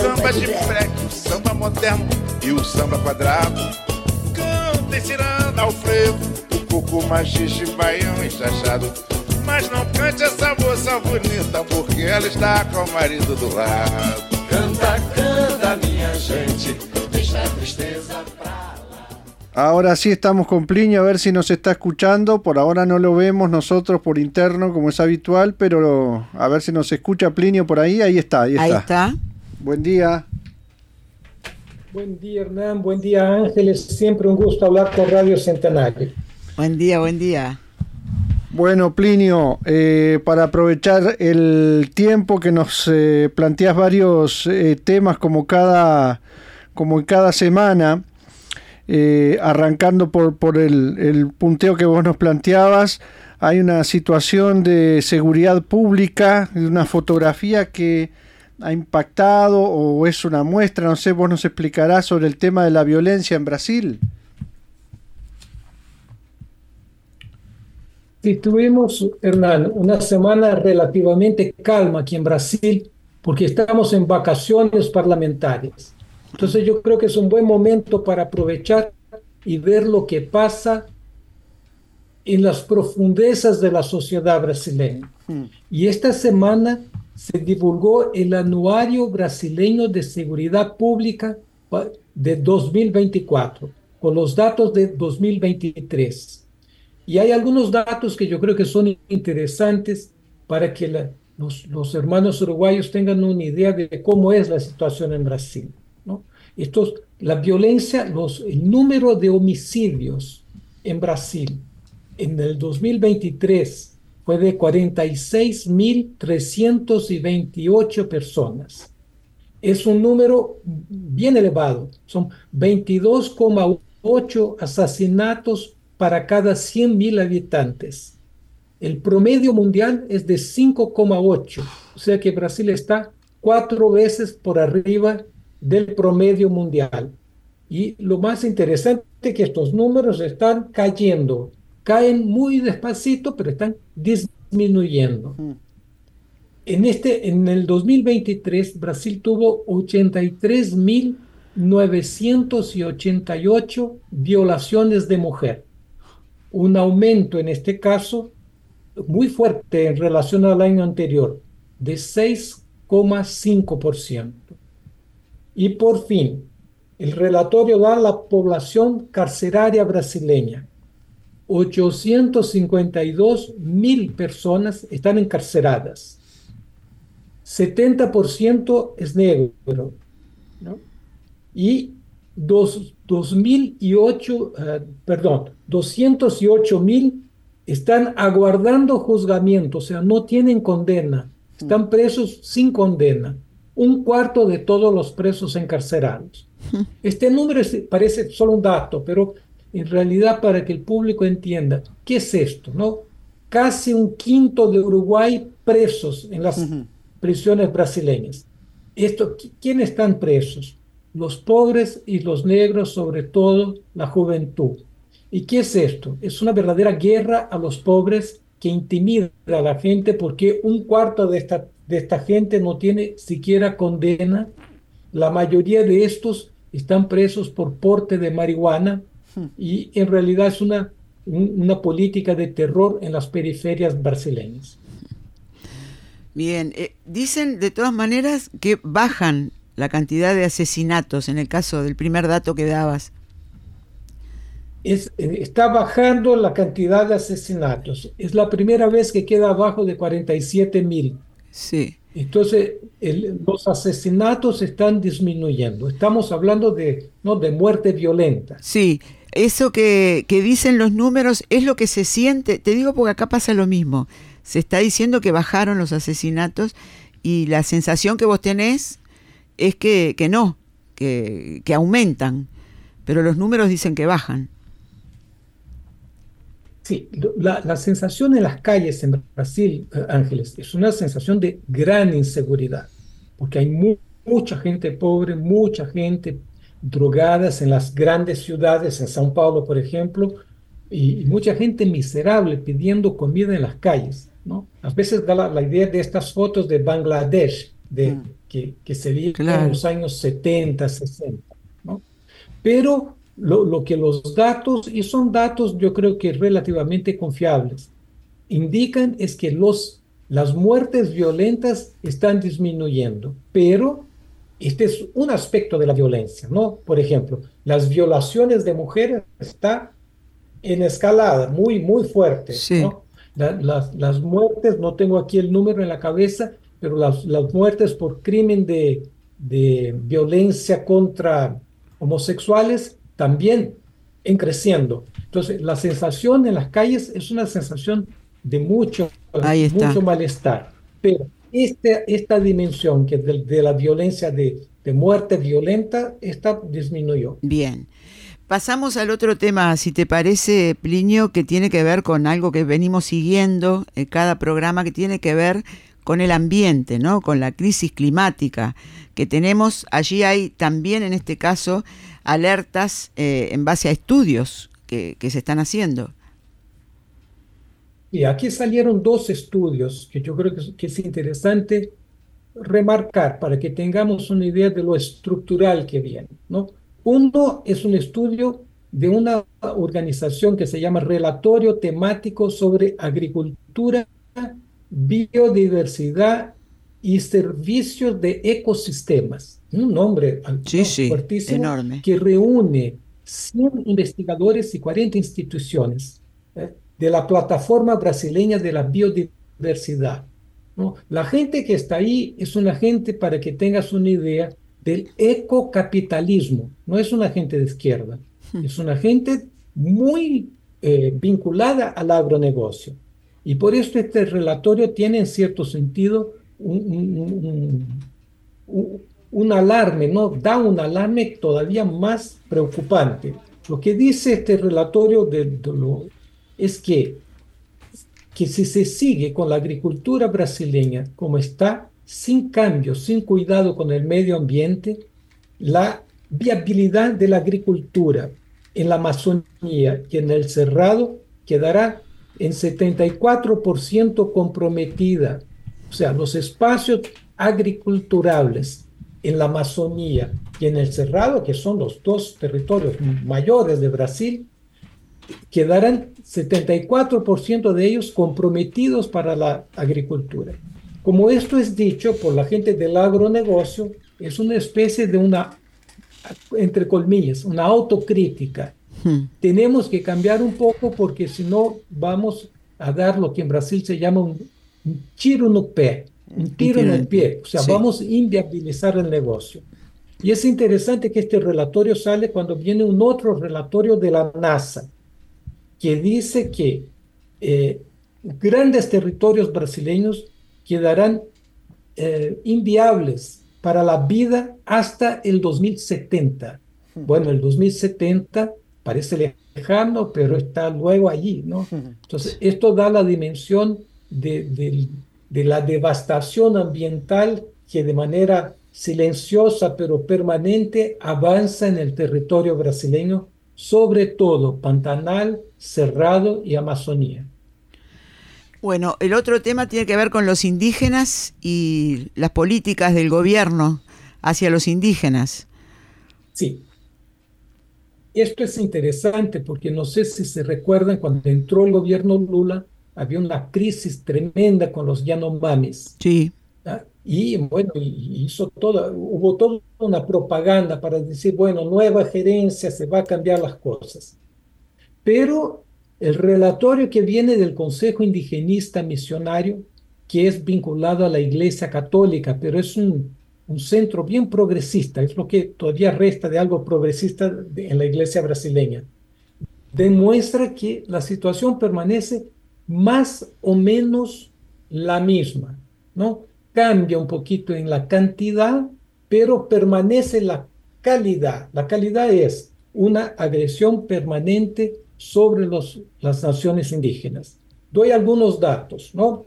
Samba de freque, o samba moderno e o samba quadrado. Cantem ciranda ao frevo, o coco machixe, baião enxachado. Mas não cante essa moça bonita, porque ela está com o marido do lado. Canta, canta, minha gente, deixa a tristeza pra lá. Ahora sí estamos con Plinio, a ver si nos está escuchando. Por ahora no lo vemos nosotros por interno como es habitual, pero a ver si nos escucha Plinio por ahí. Ahí está, ahí está. Ahí está. Buen día. Buen día Hernán, buen día Ángeles, siempre un gusto hablar con Radio Centenario. Buen día, buen día. Bueno, Plinio, eh, para aprovechar el tiempo que nos eh, planteas varios eh, temas como cada, como en cada semana, eh, arrancando por, por el, el punteo que vos nos planteabas, hay una situación de seguridad pública, de una fotografía que ha impactado o es una muestra, no sé, vos nos explicarás sobre el tema de la violencia en Brasil. Sí, tuvimos, Hernán, una semana relativamente calma aquí en Brasil porque estamos en vacaciones parlamentarias. Entonces yo creo que es un buen momento para aprovechar y ver lo que pasa en las profundezas de la sociedad brasileña. Y esta semana se divulgó el Anuario Brasileño de Seguridad Pública de 2024, con los datos de 2023. Y hay algunos datos que yo creo que son interesantes para que los, hermanos uruguayos tengan una idea de cómo es la situación en Brasil. ¿no? Estos, la violencia, los, el número de homicidios en Brasil en el 2023 fue de 46.328 personas. Es un número bien elevado. Son 22,8 asesinatos para cada 100.000 habitantes. El promedio mundial es de 5,8, o sea que Brasil está cuatro veces por arriba del promedio mundial. Y lo más interesante es que estos números están cayendo, caen muy despacito, pero están disminuyendo. Mm. En, este, en el 2023, Brasil tuvo 83.988 violaciones de mujer un aumento en este caso muy fuerte en relación al año anterior, de 6,5%. Y por fin, el relatorio da la población carceraria brasileña. 852 mil personas están encarceradas. 70% es negro. ¿no? Y dos, 2008, uh, perdón, 208 mil están aguardando juzgamiento, o sea, no tienen condena, están presos sin condena, un cuarto de todos los presos encarcerados. Este número es, parece solo un dato, pero en realidad para que el público entienda, ¿qué es esto? ¿no? Casi un quinto de Uruguay presos en las uh -huh. prisiones brasileñas. Esto, ¿Quiénes están presos? los pobres y los negros, sobre todo la juventud. ¿Y qué es esto? Es una verdadera guerra a los pobres que intimida a la gente porque un cuarto de esta, de esta gente no tiene siquiera condena. La mayoría de estos están presos por porte de marihuana y en realidad es una, una política de terror en las periferias brasileñas. Bien, eh, dicen de todas maneras que bajan la cantidad de asesinatos en el caso del primer dato que dabas? Es, está bajando la cantidad de asesinatos. Es la primera vez que queda abajo de 47 mil. Sí. Entonces, el, los asesinatos están disminuyendo. Estamos hablando de, ¿no? de muerte violenta. Sí, eso que, que dicen los números es lo que se siente. Te digo porque acá pasa lo mismo. Se está diciendo que bajaron los asesinatos y la sensación que vos tenés es que, que no, que, que aumentan, pero los números dicen que bajan. Sí, la, la, sensación en las calles en Brasil, eh, Ángeles, es una sensación de gran inseguridad, porque hay mu mucha gente pobre, mucha gente drogada en las grandes ciudades, en São Paulo, por ejemplo, y, y mucha gente miserable pidiendo comida en las calles. ¿no? A veces da la, la idea de estas fotos de Bangladesh, de, mm. que, que se vieron claro. en los años 70, 60. ¿no? Pero lo, lo, que los datos, y son datos yo creo que relativamente confiables, indican es que los, las muertes violentas están disminuyendo, pero este es un aspecto de la violencia, ¿no? Por ejemplo, las violaciones de mujeres está en escalada, muy, muy fuerte, sí. ¿no? La, las, las, muertes, no tengo aquí el número en la cabeza, pero las, las muertes por crimen de, de violencia contra homosexuales también en creciendo. Entonces, la sensación en las calles es una sensación de mucho, mucho malestar. Pero este, esta dimensión que de, de la violencia, de, de, muerte violenta, esta disminuyó. Bien. Pasamos al otro tema, si te parece, Plinio, que tiene que ver con algo que venimos siguiendo en cada programa, que tiene que ver con el ambiente, ¿no? con la crisis climática que tenemos. Allí hay también, en este caso, alertas eh, en base a estudios que, que, se están haciendo. Y aquí salieron dos estudios que yo creo que es, interesante remarcar para que tengamos una idea de lo estructural que viene. ¿no? Uno es un estudio de una organización que se llama Relatorio Temático sobre Agricultura, Biodiversidad y Servicios de Ecosistemas. Un nombre sí, sí, fuertísimo enorme. que reúne 100 investigadores y 40 instituciones. De la plataforma brasileña de la biodiversidad. ¿no? La gente que está ahí es una gente, para que tengas una idea, del ecocapitalismo. No es una gente de izquierda, es una gente muy eh, vinculada al agronegocio. Y por esto este relatorio tiene en cierto sentido un, un, un, un, alarme, ¿no? Da un alarme todavía más preocupante. Lo que dice este relatorio de, de lo, es que, que si se sigue con la agricultura brasileña como está, sin cambios, sin cuidado con el medio ambiente, la viabilidad de la agricultura en la Amazonía y en el Cerrado quedará en 74% comprometida. O sea, los espacios agriculturables en la Amazonía y en el Cerrado, que son los dos territorios mayores de Brasil, quedarán 74% de ellos comprometidos para la agricultura. Como esto es dicho por la gente del agronegocio, es una especie de una, entre colmillas, una autocrítica. Hmm. Tenemos que cambiar un poco porque si no vamos a dar lo que en Brasil se llama un, un tiro no pé, un tiro en el pie. O sea, sí. vamos a inviabilizar el negocio. Y es interesante que este relatorio sale cuando viene un otro relatorio de la NASA, que dice que eh, grandes territorios brasileños quedarán eh, inviables para la vida hasta el 2070. Bueno, el 2070 parece lejano, pero está luego allí, ¿no? Entonces, esto da la dimensión de, de, de la devastación ambiental que de manera silenciosa pero permanente avanza en el territorio brasileño, sobre todo Pantanal, Cerrado y Amazonía. Bueno, el otro tema tiene que ver con los indígenas y las políticas del gobierno hacia los indígenas. Sí. Esto es interesante porque no sé si se recuerdan cuando entró el gobierno Lula, había una crisis tremenda con los Yanomamis. Sí. Y bueno, hizo toda, hubo toda una propaganda para decir, bueno, nueva gerencia, se va a cambiar las cosas. Pero el relatorio que viene del Consejo Indigenista Misionario, que es vinculado a la Iglesia Católica, pero es un, un centro bien progresista, es lo que todavía resta de algo progresista de, en la Iglesia brasileña, demuestra que la situación permanece más o menos la misma, ¿no? Cambia un poquito en la cantidad, pero permanece la calidad. La calidad es una agresión permanente sobre los, las naciones indígenas. Doy algunos datos, ¿no?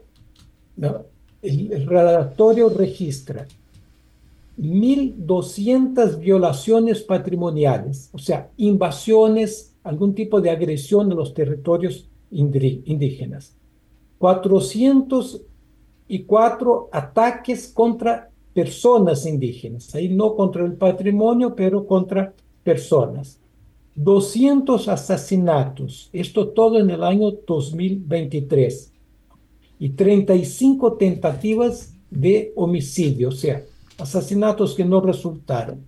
El, el relatorio registra 1.200 violaciones patrimoniales, o sea, invasiones, algún tipo de agresión de los territorios indígenas. 404 ataques contra personas indígenas, ahí no contra el patrimonio, pero contra personas. 200 asesinatos, esto todo en el año 2023, y 35 tentativas de homicidio, o sea, asesinatos que no resultaron.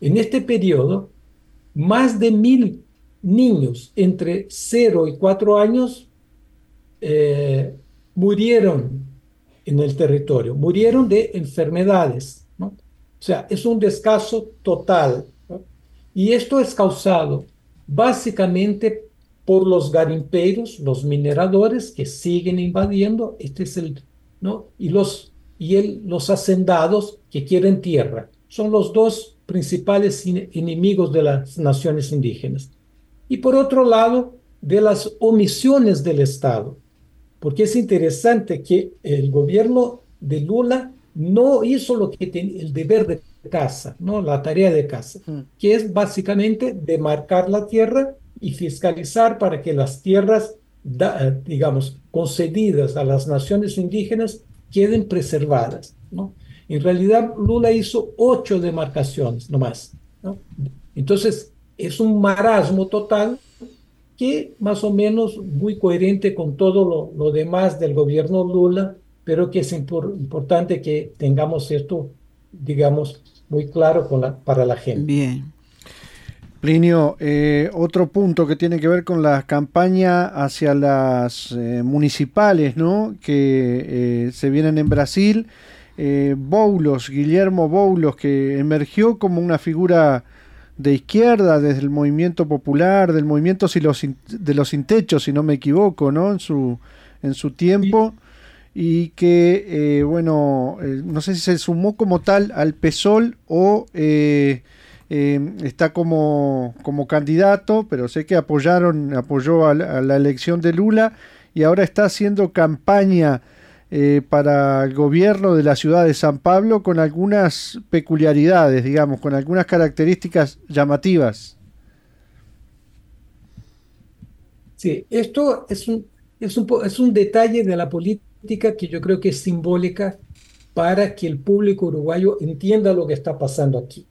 En este periodo, más de mil niños entre 0 y 4 años eh, murieron en el territorio, murieron de enfermedades. O sea, es un descaso total. Y esto es causado básicamente por los garimpeiros, los mineradores que siguen invadiendo, este es el, ¿no? Y los y el, los hacendados que quieren tierra. Son los dos principales enemigos de las naciones indígenas. Y por otro lado, de las omisiones del Estado, porque es interesante que el gobierno de Lula no hizo lo que tenía el deber de casa, ¿no? la tarea de casa, mm. que es básicamente demarcar la tierra y fiscalizar para que las tierras, digamos, concedidas a las naciones indígenas queden preservadas. ¿no? En realidad, Lula hizo ocho demarcaciones nomás. ¿no? Entonces, es un marasmo total que más o menos muy coherente con todo lo, demás del gobierno Lula, pero que es importante que tengamos esto, digamos, muy claro con la, para la gente. Bien. Plinio, eh, otro punto que tiene que ver con la campaña hacia las eh, municipales, ¿no? Que eh, se vienen en Brasil. Boulos, Guillermo Boulos, que emergió como una figura de izquierda desde el movimiento popular, del movimiento si los, de los sin techos, si no me equivoco, ¿no? En su, en su tiempo. Y que, bueno, no sé si se sumó como tal al PSOL o eh, está como, como candidato, pero sé que apoyaron, apoyó a la, elección de Lula y ahora está haciendo campaña eh, para el gobierno de la ciudad de San Pablo con algunas peculiaridades, digamos, con algunas características llamativas. Sí, esto es un, es un, es un detalle de la política que yo creo que es simbólica para que el público uruguayo entienda lo que está pasando aquí.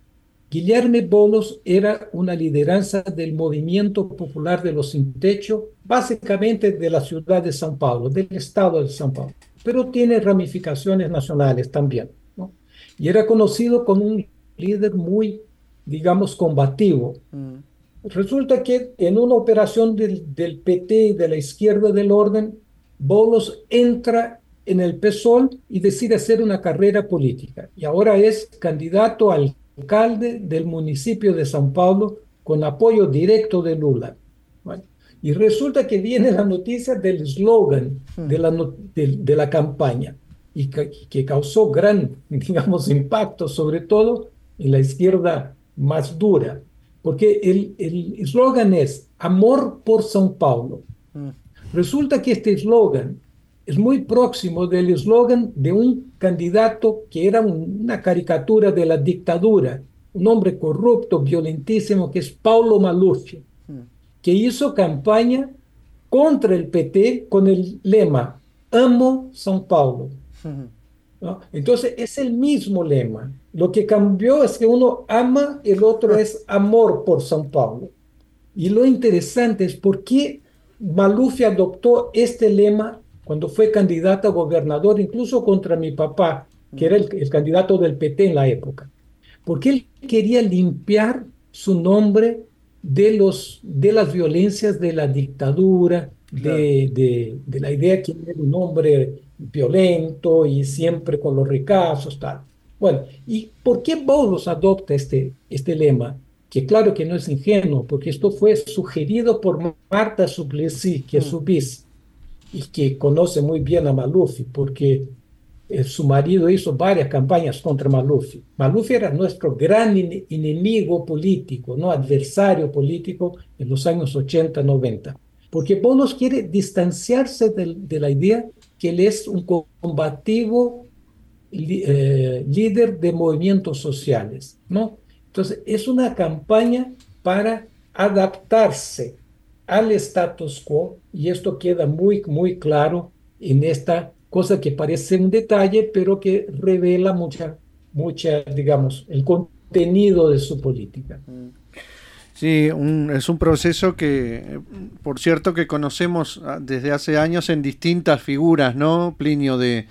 Guillermo Bolos era una lideranza del movimiento popular de los sin techo, básicamente de la ciudad de São Paulo, del estado de São Paulo, pero tiene ramificaciones nacionales también. ¿no? Y era conocido como un líder muy, digamos, combativo. Mm. Resulta que en una operación del, del, PT y de la izquierda del orden, Bolos entra en el PSOL y decide hacer una carrera política. Y ahora es candidato al alcalde del municipio de São Paulo con apoyo directo de Lula. Y resulta que viene la noticia del eslogan hmm. de la, de, la campaña y que, causó gran, digamos, impacto, sobre todo en la izquierda más dura, porque el eslogan es amor por São Paulo. Hmm. Resulta que este eslogan es muy próximo del eslogan de un candidato que era una caricatura de la dictadura, un hombre corrupto, violentísimo, que es Paulo Maluf, que hizo campaña contra el PT con el lema Amo São Paulo. Entonces es el mismo lema. Lo que cambió es que uno ama, el otro es amor por São Paulo. Y lo interesante es por qué Maluf adoptó este lema cuando fue candidato a gobernador, incluso contra mi papá, que era el, candidato del PT en la época, porque él quería limpiar su nombre de, los, de las violencias de la dictadura, de, de, la idea que era un hombre violento y siempre con los ricazos, tal. Bueno, ¿y por qué Boulos adopta este, este lema? Que claro que no es ingenuo, porque esto fue sugerido por Marta Suplicy, que es su bis y que conoce muy bien a Malufi, porque eh, su marido hizo varias campañas contra Maluf. Maluf era nuestro gran enemigo político, no adversario político en los años 80, 90. Porque Bonos quiere distanciarse de, la idea que él es un combativo eh, líder de movimientos sociales, ¿no? Entonces, es una campaña para adaptarse al status quo y esto queda muy, muy claro en esta cosa que parece un detalle, pero que revela mucha, mucha, digamos, el contenido de su política. Sí, es un proceso que, por cierto, que conocemos ah, desde hace años en distintas figuras, ¿no, Plinio? De,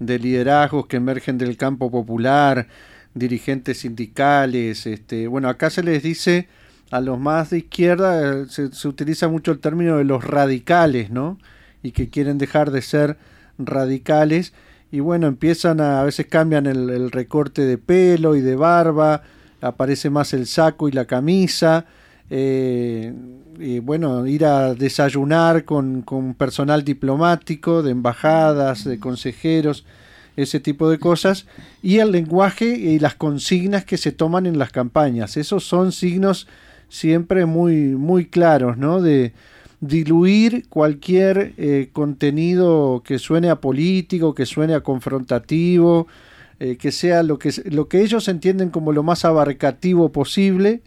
de liderazgos que emergen del campo popular, dirigentes sindicales, este, bueno, acá se les dice a los más de izquierda, eh, se utiliza mucho el término de los radicales, ¿no? Y que quieren dejar de ser radicales y bueno, empiezan a, a veces cambian el, recorte de pelo y de barba, aparece más el saco y la camisa, eh, y bueno, ir a desayunar con, con, personal diplomático, de embajadas, de consejeros, ese tipo de cosas, y el lenguaje y las consignas que se toman en las campañas. Esos son signos siempre muy, muy claros, ¿no? De, diluir cualquier eh, contenido que suene a político, que suene a confrontativo, eh, que sea lo que, lo que ellos entienden como lo más abarcativo posible,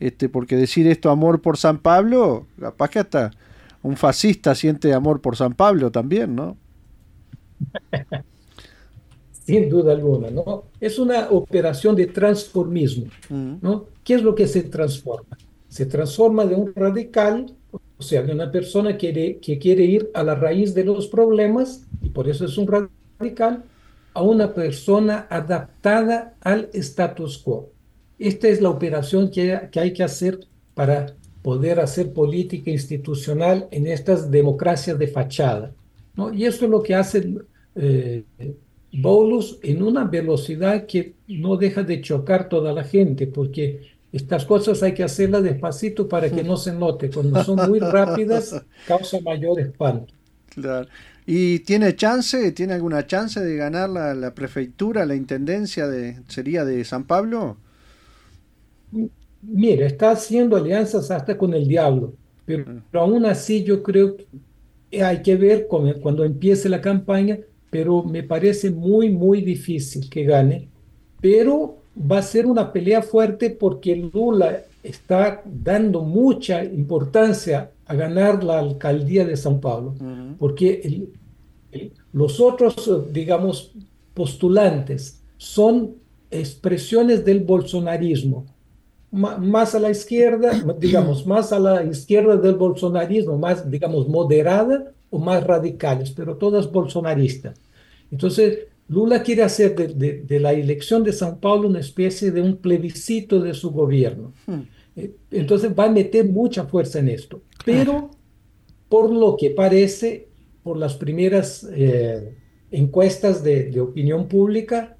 este, porque decir esto amor por San Pablo, capaz que hasta un fascista siente amor por San Pablo también, ¿no? Sin duda alguna, ¿no? Es una operación de transformismo, mm. ¿no? ¿Qué es lo que se transforma? Se transforma de un radical o sea, de una persona que, que quiere ir a la raíz de los problemas, y por eso es un radical, a una persona adaptada al status quo. Esta es la operación que, hay que hacer para poder hacer política institucional en estas democracias de fachada. Y esto es lo que hace eh, Bolus en una velocidad que no deja de chocar toda la gente, porque estas cosas hay que hacerlas despacito para que no se note. Cuando son muy rápidas, causa mayor espanto. Claro. ¿Y tiene chance, tiene alguna chance de ganar la, prefectura, la intendencia de, sería de San Pablo? Mira, está haciendo alianzas hasta con el diablo, pero, mm. aún así yo creo que hay que ver cuando empiece la campaña, pero me parece muy, muy difícil que gane. Pero va a ser una pelea fuerte porque Lula está dando mucha importancia a ganar la alcaldía de San Pablo, porque los otros, digamos, postulantes son expresiones del bolsonarismo, más a la izquierda, digamos, más a la izquierda del bolsonarismo, más, digamos, moderada o más radicales, pero todas bolsonaristas. Entonces, Lula quiere hacer de, la elección de San Paulo una especie de un plebiscito de su gobierno. Hmm. Eh, entonces va a meter mucha fuerza en esto. Pero por lo que parece, por las primeras eh, encuestas de, opinión pública,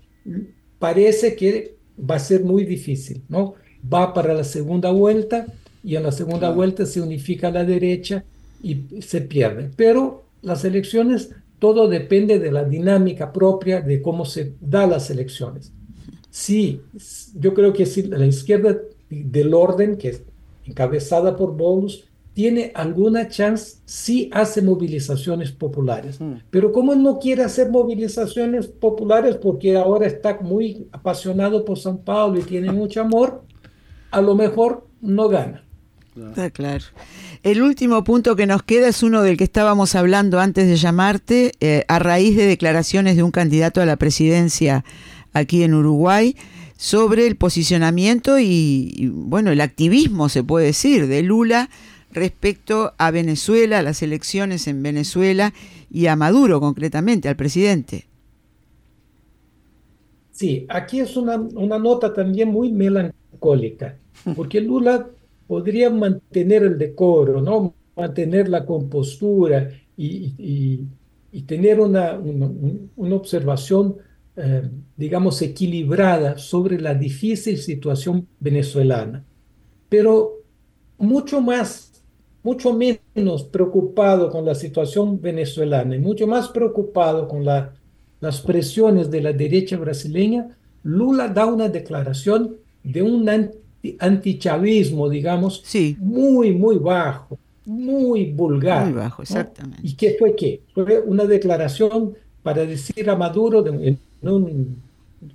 parece que va a ser muy difícil, ¿no? Va para la segunda vuelta y en la segunda vuelta se unifica la derecha y se pierde. Pero las elecciones todo depende de la dinámica propia de cómo se da las elecciones. Sí, yo creo que si la izquierda del orden, que es encabezada por Bolus, tiene alguna chance, sí hace movilizaciones populares. Mm. Pero como él no quiere hacer movilizaciones populares porque ahora está muy apasionado por San Paulo y tiene mucho amor, a lo mejor no gana. Está claro. El último punto que nos queda es uno del que estábamos hablando antes de llamarte, eh, a raíz de declaraciones de un candidato a la presidencia aquí en Uruguay sobre el posicionamiento y, bueno, el activismo, se puede decir, de Lula respecto a Venezuela, a las elecciones en Venezuela y a Maduro concretamente, al presidente. Sí, aquí es una, una nota también muy melancólica, porque Lula podría mantener el decoro, ¿no? mantener la compostura y, tener una, una, observación, eh, digamos, equilibrada sobre la difícil situación venezolana. Pero mucho más, mucho menos preocupado con la situación venezolana y mucho más preocupado con la, las presiones de la derecha brasileña, Lula da una declaración de un antichavismo, digamos, sí. muy, muy bajo, muy vulgar. Muy bajo, exactamente. ¿Y qué fue qué? Fue una declaración para decir a Maduro de,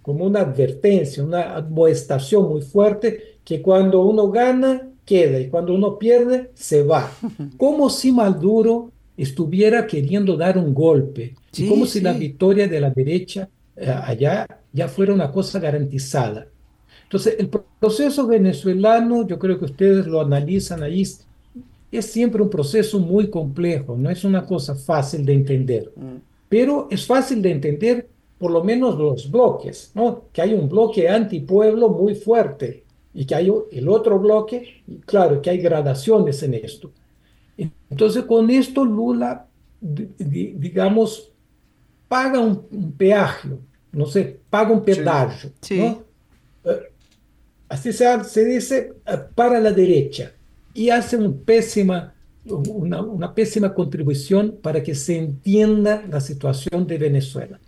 como una advertencia, una admoestación muy fuerte, que cuando uno gana, queda, y cuando uno pierde, se va. Como si Maduro estuviera queriendo dar un golpe, y como si la victoria de la derecha eh, allá ya fuera una cosa garantizada. Entonces, el proceso venezolano, yo creo que ustedes lo analizan ahí, es siempre un proceso muy complejo, no es una cosa fácil de entender, mm. pero es fácil de entender por lo menos los bloques, ¿no? Que hay un bloque antipueblo muy fuerte y que hay el otro bloque, y claro, que hay gradaciones en esto. Entonces, con esto Lula, digamos, paga un, peaje, no sé, paga un pedaggio, ¿no? Así se, se dice, eh, para la derecha y hace un pésima, una, una, pésima contribución para que se entienda la situación de Venezuela.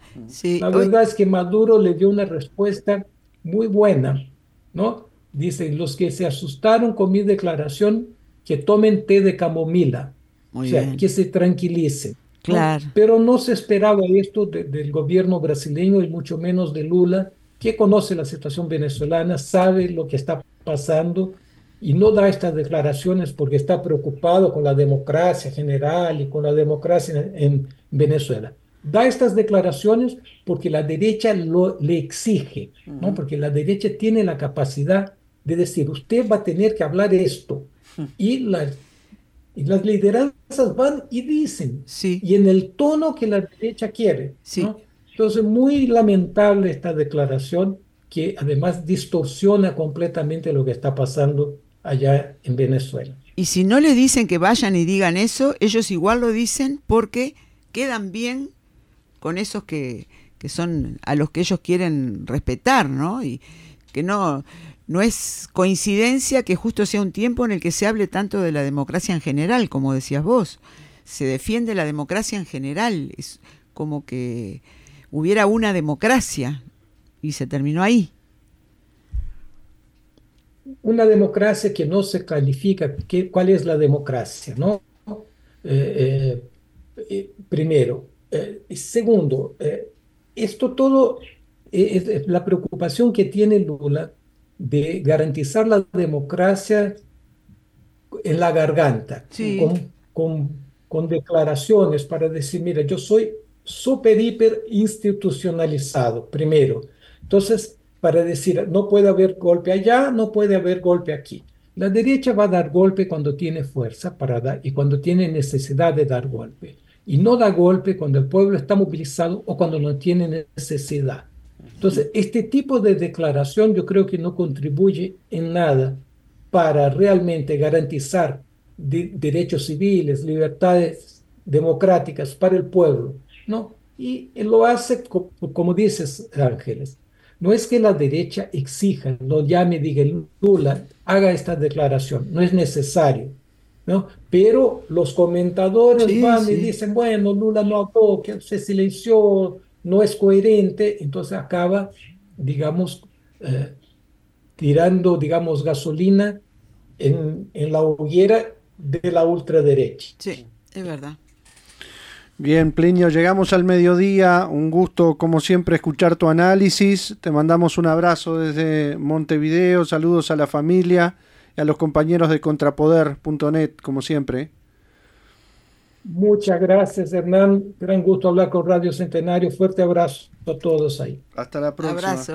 la verdad es que Maduro le dio una respuesta muy buena, ¿no? Dice, los que se asustaron con mi declaración, que tomen té de camomila, o sea, que se tranquilicen. Claro. Pero no se esperaba esto del gobierno brasileño y mucho menos de Lula, que conoce la situación venezolana, sabe lo que está pasando y no da estas declaraciones porque está preocupado con la democracia general y con la democracia en, Venezuela. Da estas declaraciones porque la derecha lo, le exige, ¿no? porque la derecha tiene la capacidad de decir, usted va a tener que hablar esto. Y, las y las lideranzas van y dicen, sí. y en el tono que la derecha quiere. Sí. Entonces, muy lamentable esta declaración que además distorsiona completamente lo que está pasando allá en Venezuela. Y si no le dicen que vayan y digan eso, ellos igual lo dicen porque quedan bien con esos que, que son a los que ellos quieren respetar, ¿no? Y que no, no es coincidencia que justo sea un tiempo en el que se hable tanto de la democracia en general, como decías vos. Se defiende la democracia en general, es como que hubiera una democracia y se terminó ahí. Una democracia que no se califica, ¿cuál es la democracia? ¿no? Eh, eh, eh, primero. segundo, esto todo es la preocupación que tiene Lula de garantizar la democracia en la garganta, con, con, declaraciones para decir, mira, yo soy súper, hiper institucionalizado, primero. Entonces, para decir, no puede haber golpe allá, no puede haber golpe aquí. La derecha va a dar golpe cuando tiene fuerza para dar y cuando tiene necesidad de dar golpe. Y no da golpe cuando el pueblo está movilizado o cuando no tiene necesidad. Entonces, este tipo de declaración yo creo que no contribuye en nada para realmente garantizar derechos civiles, libertades democráticas para el pueblo, ¿no? Y lo hace, como dices, Ángeles, no es que la derecha exija, lo llame, diga, Lula, haga esta declaración, no es necesario, ¿no? Pero los comentadores van y dicen, bueno, Lula no habló, que se silenció, no es coherente, entonces acaba, digamos, eh, tirando, digamos, gasolina en, en, la hoguera de la ultraderecha. Sí, es verdad. Bien, Plinio, llegamos al mediodía. Un gusto, como siempre, escuchar tu análisis. Te mandamos un abrazo desde Montevideo. Saludos a la familia y a los compañeros de contrapoder.net, como siempre. Muchas gracias, Hernán. Gran gusto hablar con Radio Centenario. Fuerte abrazo a todos ahí. Hasta la próxima. Abrazo.